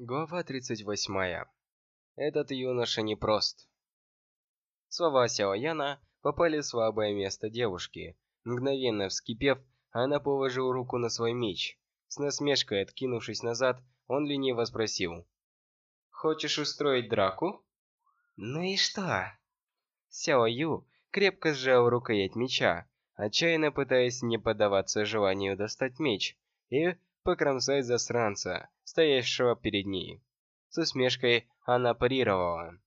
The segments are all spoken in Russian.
Глава 38. Этот юноша непрост. Слова Сяо Яна попали в слабое место девушки. Мгновенно вскипев, она положила руку на свой меч. С насмешкой откинувшись назад, он лениво спросил. «Хочешь устроить драку?» «Ну и что?» Сяо Ю крепко сжал рукоять меча, отчаянно пытаясь не поддаваться желанию достать меч, и покромсать засранца, стоящего перед ней. С усмешкой она парировала.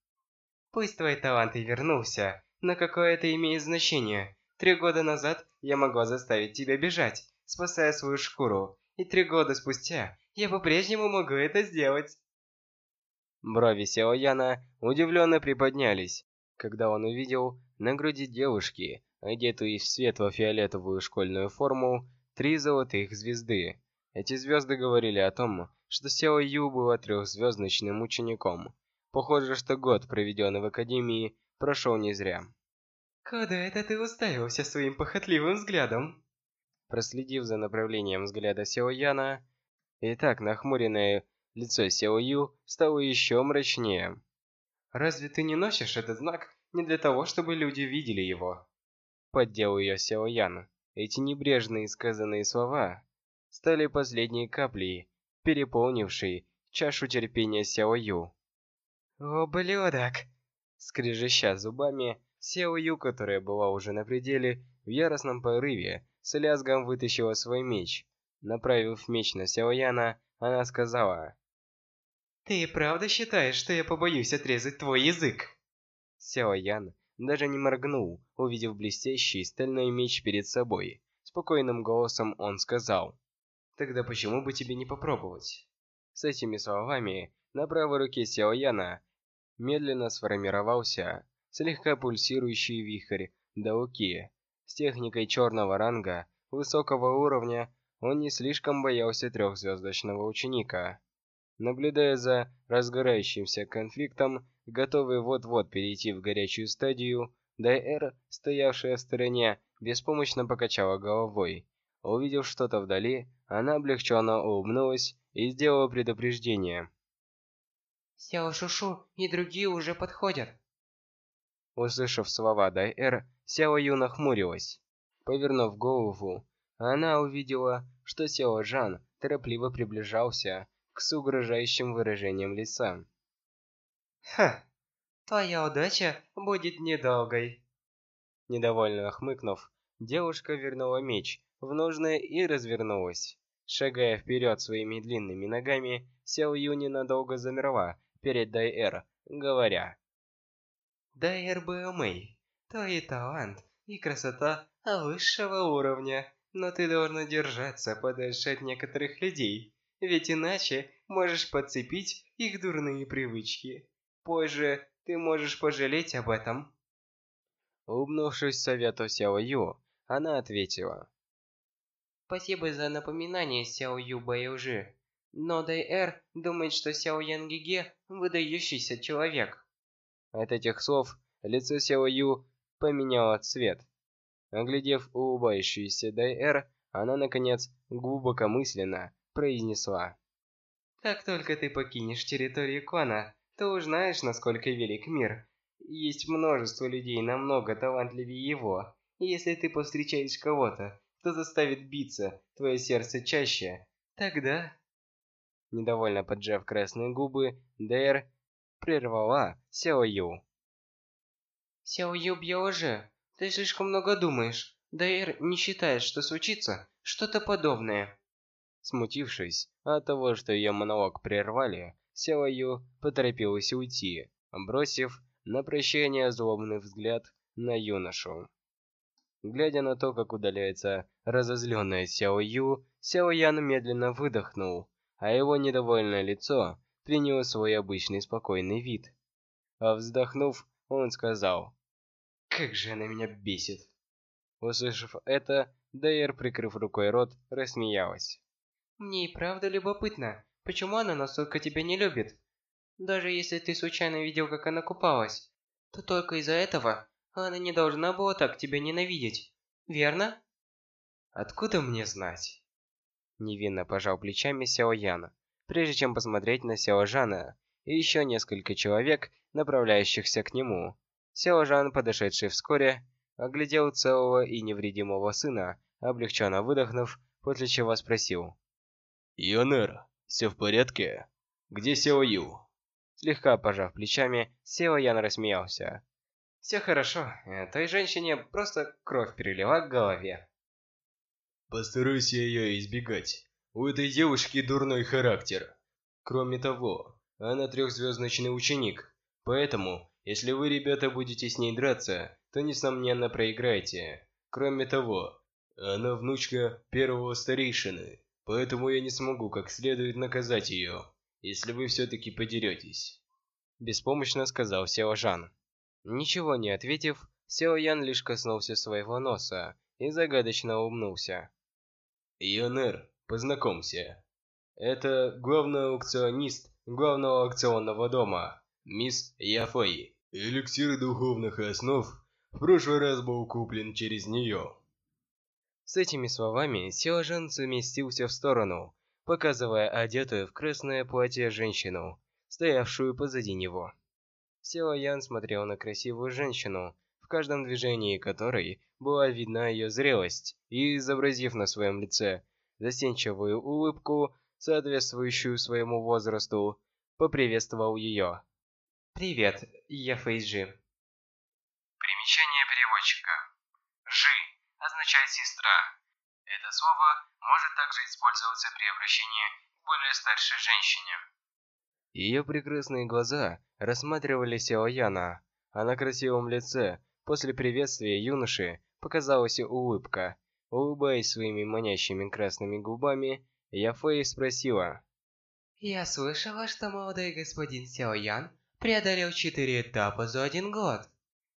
«Пусть твой талант и вернулся, но какое это имеет значение? Три года назад я могла заставить тебя бежать, спасая свою шкуру, и три года спустя я по-прежнему могу это сделать». Брови Сяо Яна удивленно приподнялись, когда он увидел на груди девушки, одетую в светло-фиолетовую школьную форму, три золотых звезды, эти звезды говорили о том, что Сяо Ю была трехзвездочным учеником. Похоже, что год, проведенный в Академии, прошел не зря. «Куда это ты уставился своим похотливым взглядом?» Проследив за направлением взгляда Сяо Яна, и так нахмуренное лицо Сяо Ю стало еще мрачнее. «Разве ты не носишь этот знак не для того, чтобы люди видели его?» Поддел ее Сяо Ян. Эти небрежные сказанные слова стали последней каплей, переполнившей чашу терпения Сяо Ю. «Ублюдок!» Скрежеща зубами, Сяо Ю, которая была уже на пределе, в яростном порыве, с лязгом вытащила свой меч. Направив меч на Сяо Яна, она сказала... «Ты правда считаешь, что я побоюсь отрезать твой язык?» Сяо Ян даже не моргнул, увидев блестящий стальной меч перед собой. Спокойным голосом он сказал... Тогда почему бы тебе не попробовать? С этими словами на правой руке Сяо Яна медленно сформировался слегка пульсирующий вихрь Дауки. С техникой черного ранга высокого уровня он не слишком боялся трехзвездочного ученика. Наблюдая за разгорающимся конфликтом, готовый вот-вот перейти в горячую стадию, Дайэр, стоявшая в стороне, беспомощно покачала головой. Увидев что-то вдали, она облегченно улыбнулась и сделала предупреждение. «Сяо Шушу и другие уже подходят». Услышав слова Дайэр, Сяо Ю нахмурилась. Повернув голову, она увидела, что Сяо Жан торопливо приближался к с угрожающим выражением лица. «Ха, твоя удача будет недолгой». Недовольно хмыкнув, девушка вернула меч в нужное и развернулась. Шагая вперед своими длинными ногами, Сяо Ю ненадолго замерла перед Дайэр, говоря. «Дайэр Бэомэй, твой талант и красота высшего уровня, но ты должна держаться подальше от некоторых людей, ведь иначе можешь подцепить их дурные привычки. Позже ты можешь пожалеть об этом». Улыбнувшись совету Сяо Ю, она ответила. Спасибо за напоминание, Сяо Ю Бэйужи. Но Эр думает, что Сяо Ян Гиге выдающийся человек. От этих слов лицо Сяо Ю поменяло цвет. Оглядев улыбающуюся Эр, она, наконец, глубокомысленно произнесла. «Как только ты покинешь территорию клана, ты узнаешь, насколько велик мир. Есть множество людей намного талантливее его. Если ты повстречаешь кого-то, кто заставит биться твое сердце чаще, тогда...» Недовольно поджав красные губы, Дэр прервала Сяо Ю. «Сяо Ю Бьяоже, ты слишком много думаешь. Дэр не считает, что случится что-то подобное». Смутившись от того, что ее монолог прервали, Сяо Ю поторопилась уйти, бросив на прощание злобный взгляд на юношу. Глядя на то, как удаляется разозленная Сяо Ю, Сяо Ян медленно выдохнул, а его недовольное лицо приняло свой обычный спокойный вид. А вздохнув, он сказал, «Как же она меня бесит!» Услышав это, Дайер, прикрыв рукой рот, рассмеялась. «Мне и правда любопытно, почему она настолько тебя не любит? Даже если ты случайно видел, как она купалась, то только из-за этого она не должна была так тебя ненавидеть, верно? Откуда мне знать? Невинно пожал плечами Сяо Яна. прежде чем посмотреть на Сяо Жана и еще несколько человек, направляющихся к нему. Сяо Жан, подошедший вскоре, оглядел целого и невредимого сына, облегченно выдохнув, после чего спросил. «Ионер, все в порядке? Где Сяо Ю?» Слегка пожав плечами, Сяо Ян рассмеялся. «Все хорошо, э, той женщине просто кровь перелила к голове». «Постарайся ее избегать. У этой девушки дурной характер. Кроме того, она трехзвездочный ученик, поэтому, если вы, ребята, будете с ней драться, то, несомненно, проиграете. Кроме того, она внучка первого старейшины, поэтому я не смогу как следует наказать ее, если вы все-таки подеретесь. Беспомощно сказал Сяо Жан. Ничего не ответив, Сяо Ян лишь коснулся своего носа и загадочно улыбнулся. Ионер, познакомься. Это главный аукционист главного аукционного дома, мисс Яфэй. Эликсир духовных основ в прошлый раз был куплен через нее. С этими словами Силажан заместился в сторону, показывая одетую в красное платье женщину, стоявшую позади него. Сила Ян смотрел на красивую женщину, в каждом движении которой была видна ее зрелость, и, изобразив на своем лице застенчивую улыбку, соответствующую своему возрасту, поприветствовал ее. «Привет, я Фейджи». Примечание переводчика. «Жи» означает «сестра». Это слово может также использоваться при обращении к более старшей женщине. Ее прекрасные глаза рассматривали Сяо Яна, а на красивом лице после приветствия юноши показалась улыбка. Улыбаясь своими манящими красными губами, Яфэй спросила. «Я слышала, что молодой господин Сяо Ян преодолел четыре этапа за один год.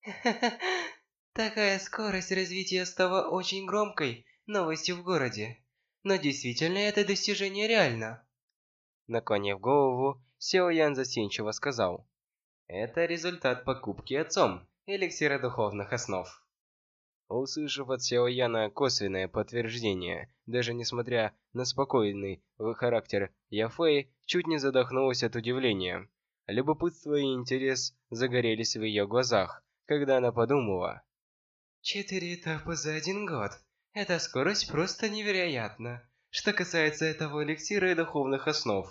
Такая скорость развития стала очень громкой новостью в городе. Но действительно это достижение реально. Наклонив голову, Сяо Ян застенчиво сказал. Это результат покупки отцом эликсира духовных основ. Услышав от Сяо Яна косвенное подтверждение, даже несмотря на спокойный характер Яфэй, чуть не задохнулась от удивления. Любопытство и интерес загорелись в ее глазах, когда она подумала. Четыре этапа за один год. Эта скорость просто невероятна. Что касается этого эликсира и духовных основ,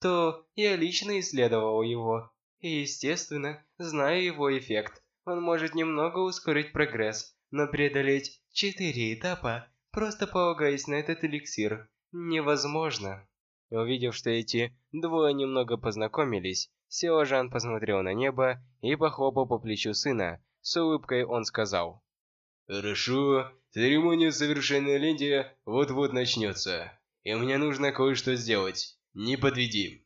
то я лично исследовал его. И, естественно, знаю его эффект. Он может немного ускорить прогресс, но преодолеть четыре этапа, просто полагаясь на этот эликсир, невозможно. Увидев, что эти двое немного познакомились, Сео Жан посмотрел на небо и похлопал по плечу сына. С улыбкой он сказал. «Хорошо, церемония совершеннолетия вот-вот начнется, и мне нужно кое-что сделать. Не подведи».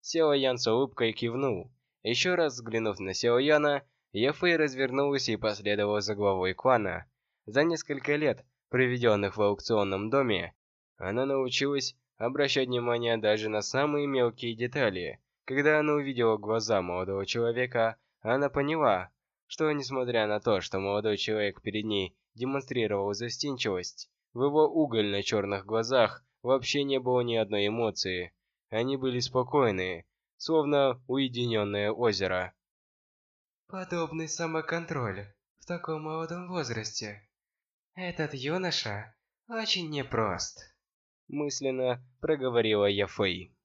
Сео Ян с улыбкой кивнул. Еще раз взглянув на Сео Яна, Яфэй развернулась и последовала за главой клана. За несколько лет, проведенных в аукционном доме, она научилась обращать внимание даже на самые мелкие детали. Когда она увидела глаза молодого человека, она поняла, что несмотря на то, что молодой человек перед ней демонстрировал застенчивость, в его угольно-черных глазах вообще не было ни одной эмоции. Они были спокойны, словно уединенное озеро. Подобный самоконтроль в таком молодом возрасте. Этот юноша очень непрост. Мысленно проговорила Яфэй.